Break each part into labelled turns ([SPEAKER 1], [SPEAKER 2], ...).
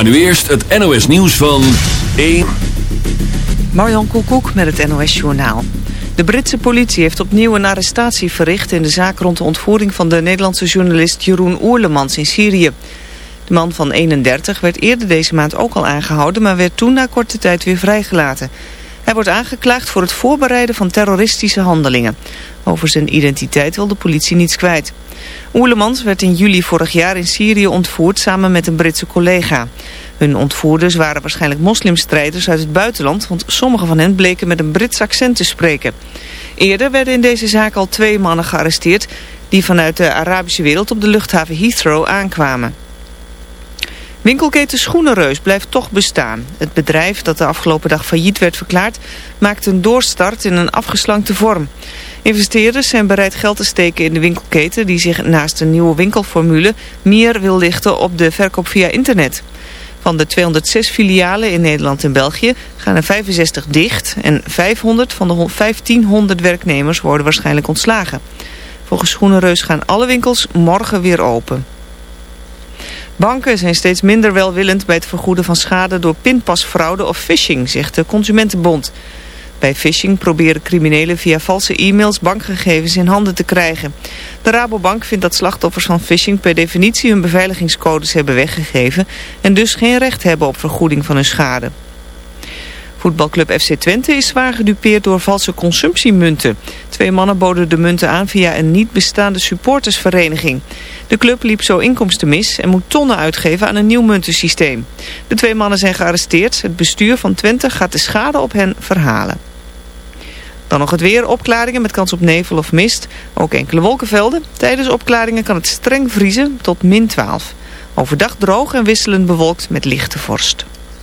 [SPEAKER 1] Maar nu eerst het NOS nieuws van 1.
[SPEAKER 2] Marjan Koekoek met het NOS Journaal. De Britse politie heeft opnieuw een arrestatie verricht... in de zaak rond de ontvoering van de Nederlandse journalist Jeroen Oerlemans in Syrië. De man van 31 werd eerder deze maand ook al aangehouden... maar werd toen na korte tijd weer vrijgelaten. Hij wordt aangeklaagd voor het voorbereiden van terroristische handelingen. Over zijn identiteit wil de politie niets kwijt. Oerlemans werd in juli vorig jaar in Syrië ontvoerd samen met een Britse collega. Hun ontvoerders waren waarschijnlijk moslimstrijders uit het buitenland... want sommige van hen bleken met een Brits accent te spreken. Eerder werden in deze zaak al twee mannen gearresteerd... die vanuit de Arabische wereld op de luchthaven Heathrow aankwamen. Winkelketen Schoenenreus blijft toch bestaan. Het bedrijf dat de afgelopen dag failliet werd verklaard... maakt een doorstart in een afgeslankte vorm. Investeerders zijn bereid geld te steken in de winkelketen... die zich naast een nieuwe winkelformule meer wil lichten op de verkoop via internet. Van de 206 filialen in Nederland en België gaan er 65 dicht... en 500 van de 1500 werknemers worden waarschijnlijk ontslagen. Volgens Schoenenreus gaan alle winkels morgen weer open. Banken zijn steeds minder welwillend bij het vergoeden van schade door pinpasfraude of phishing, zegt de Consumentenbond. Bij phishing proberen criminelen via valse e-mails bankgegevens in handen te krijgen. De Rabobank vindt dat slachtoffers van phishing per definitie hun beveiligingscodes hebben weggegeven en dus geen recht hebben op vergoeding van hun schade. Voetbalclub FC Twente is zwaar gedupeerd door valse consumptiemunten. Twee mannen boden de munten aan via een niet bestaande supportersvereniging. De club liep zo inkomsten mis en moet tonnen uitgeven aan een nieuw muntensysteem. De twee mannen zijn gearresteerd. Het bestuur van Twente gaat de schade op hen verhalen. Dan nog het weer, opklaringen met kans op nevel of mist. Ook enkele wolkenvelden. Tijdens opklaringen kan het streng vriezen tot min 12. Overdag droog en wisselend bewolkt met lichte vorst.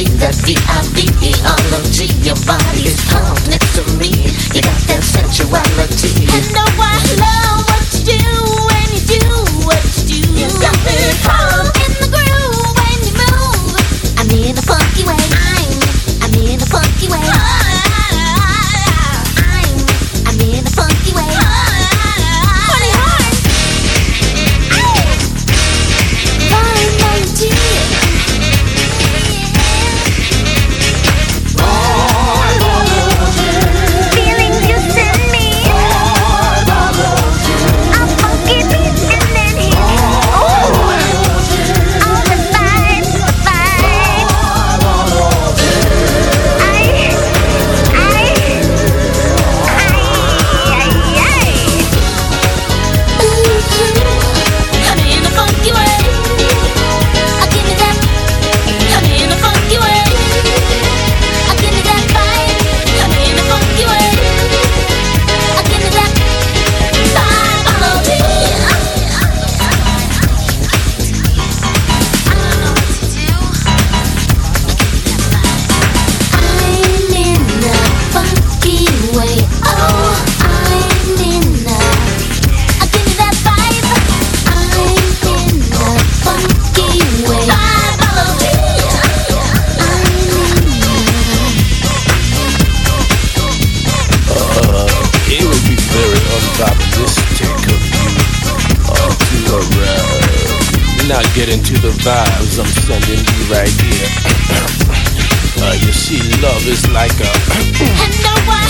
[SPEAKER 3] G, that's D-I-V-E-R-O-G Your body is calm next to
[SPEAKER 4] me. You got that sensuality. You know I love what you do vibes I'm sending you right here. uh, you see, love is like a. and no one.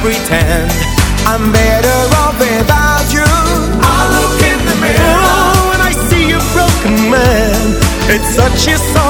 [SPEAKER 5] pretend I'm better off without you. I look in the mirror oh, and I see a broken man. It's such a sorry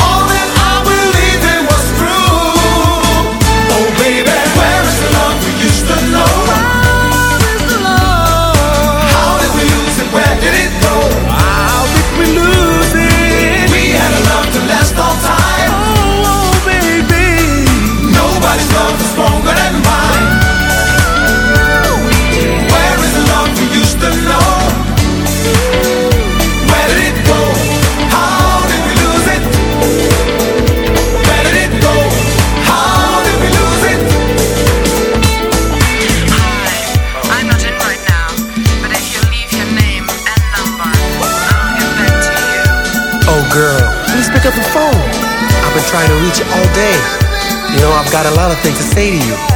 [SPEAKER 5] things to say to you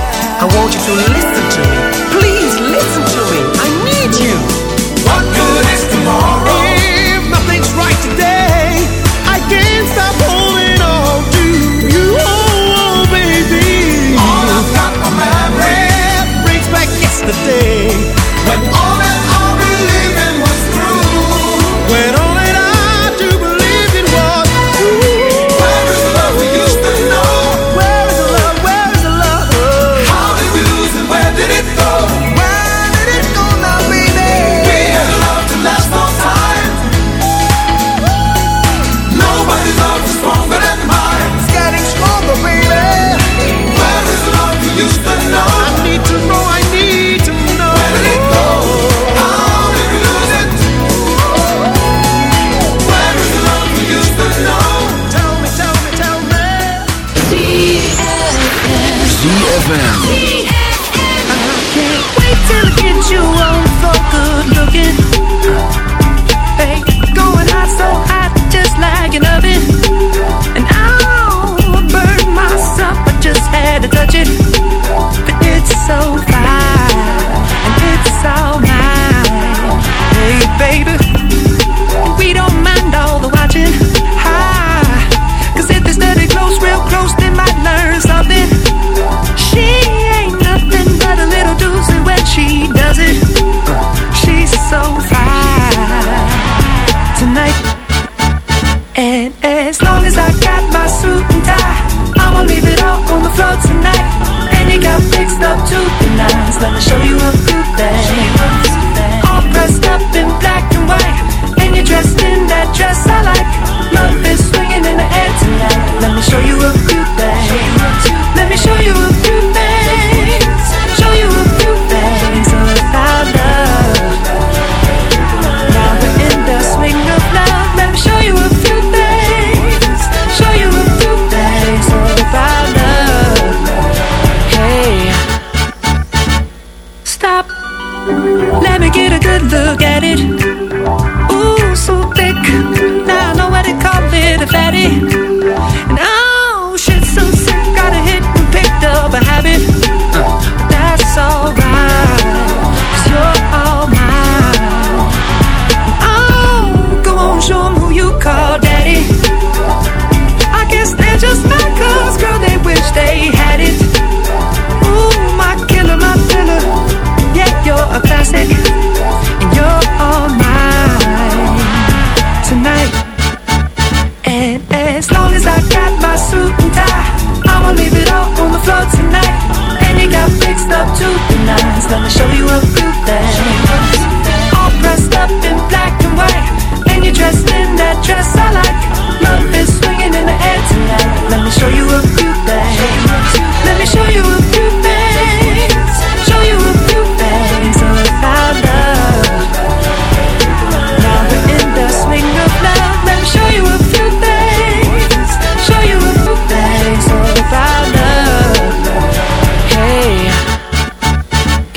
[SPEAKER 6] Let me show you a few things.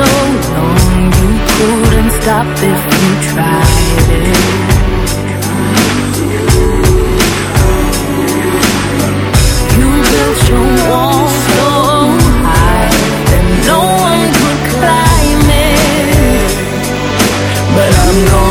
[SPEAKER 6] So long, you couldn't stop if you tried it. You built your wall so high that no one could climb it. But I'm gonna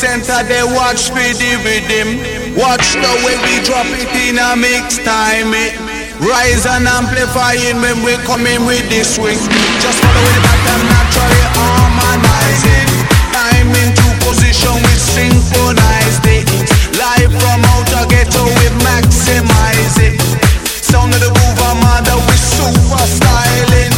[SPEAKER 7] center, they watch the rhythm. Watch the way we drop it in a mix time. It rise and amplifying when we come in with the swing. Just follow it back and naturally harmonize it. Time into position, we synchronize it. Live from outer ghetto, we maximize it. Sound of the groove, mother, we super styling.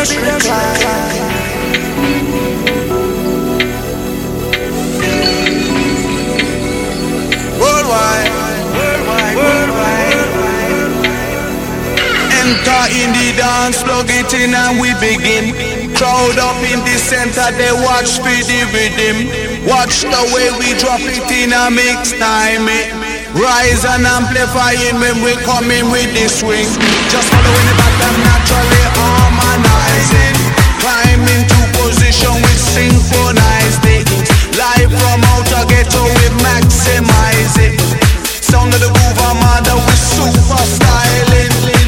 [SPEAKER 7] Baby, let's. Worldwide. Enter in the dance, plug it in and we begin. Crowd up in the center, they watch for the rhythm. Watch the way we drop it in a mix time. eh. Rise and amplifying when we come in with the swing. Just following the pattern, naturally position, we synchronize it. Live from outer ghetto, we maximize it. Sound of the groove, I'm we super styling.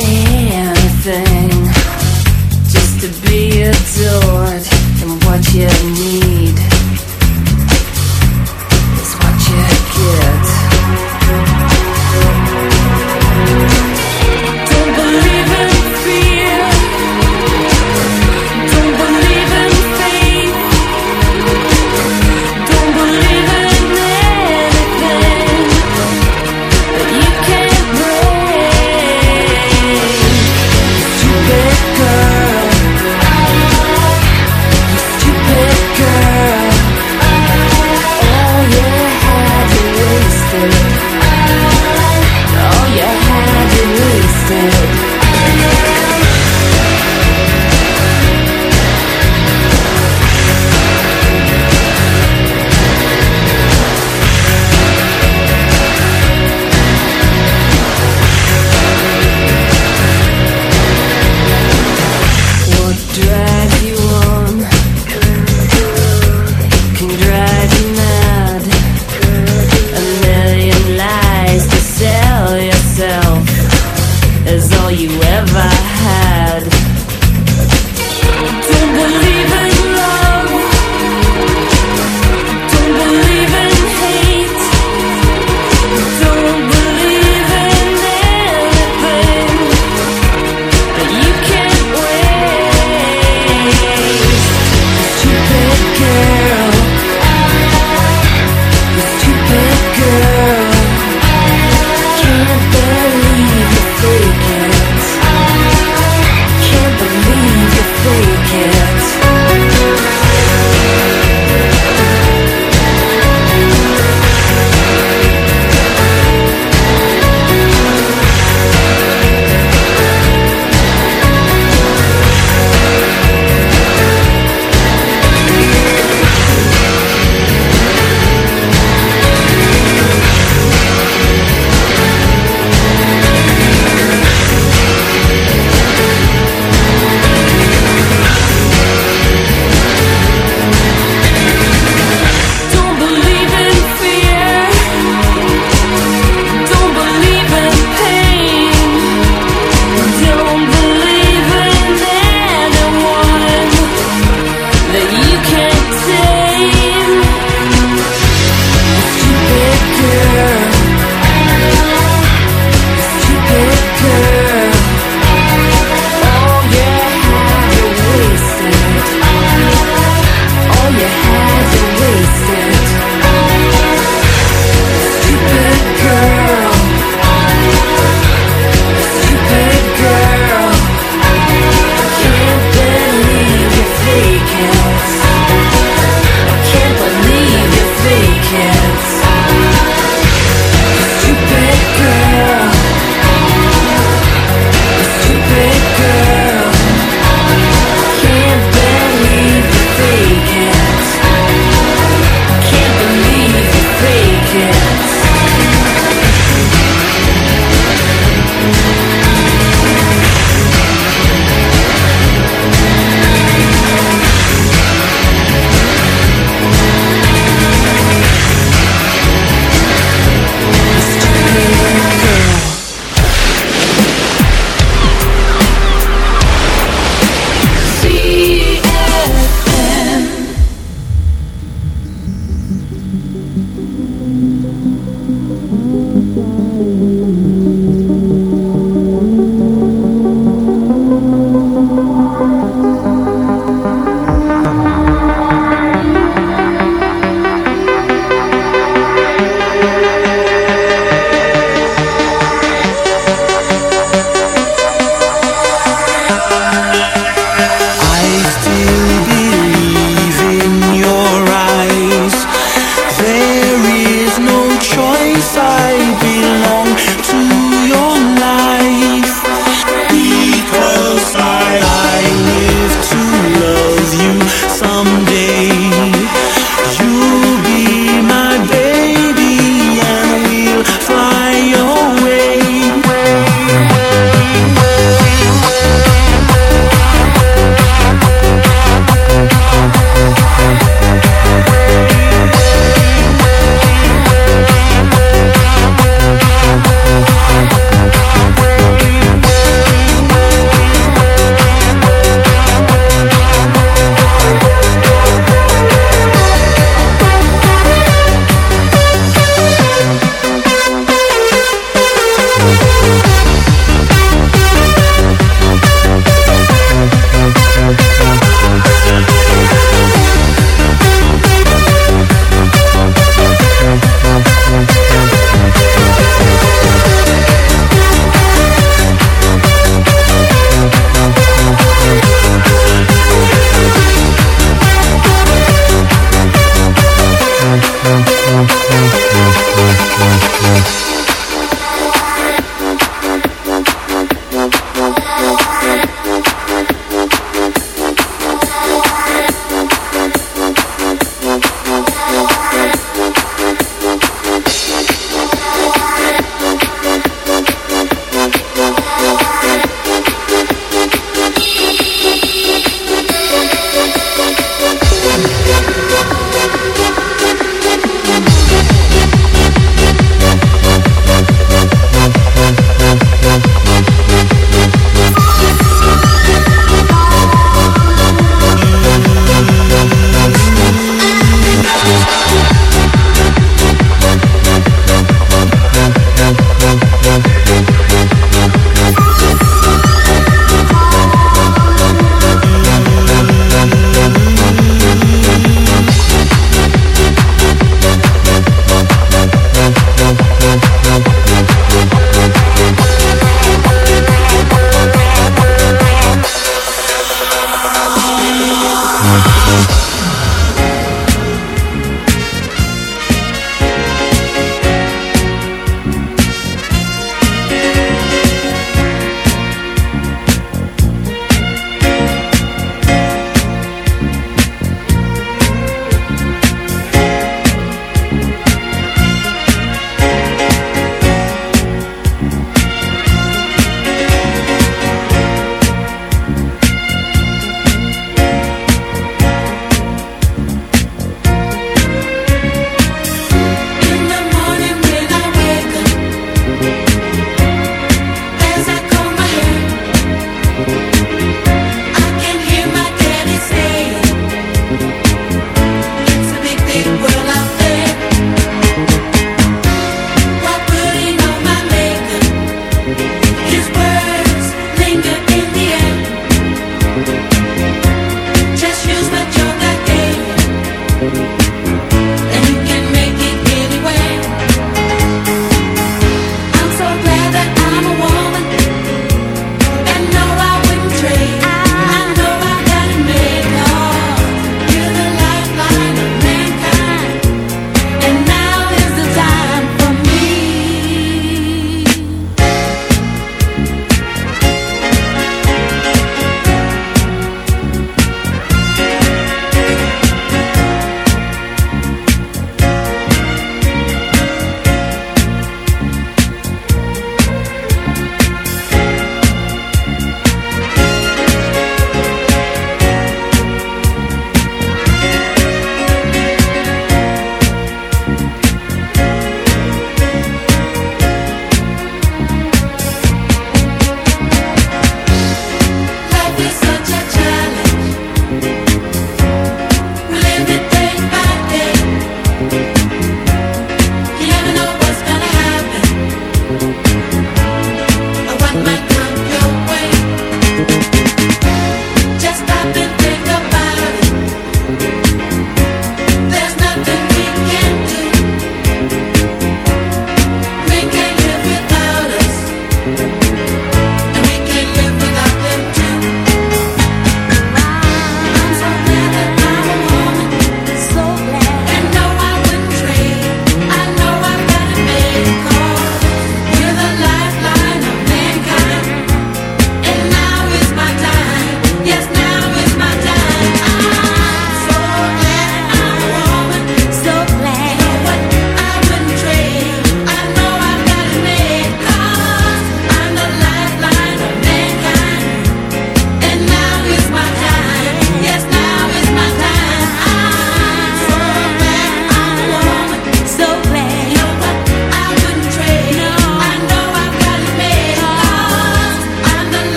[SPEAKER 4] anything just to be adored and what you need.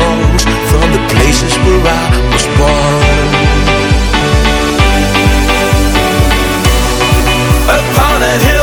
[SPEAKER 4] Songs from the places where I was born. Upon a hill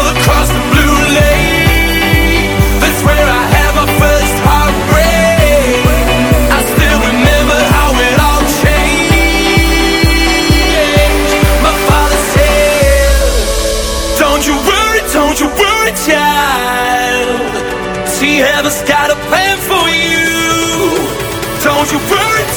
[SPEAKER 4] you worry,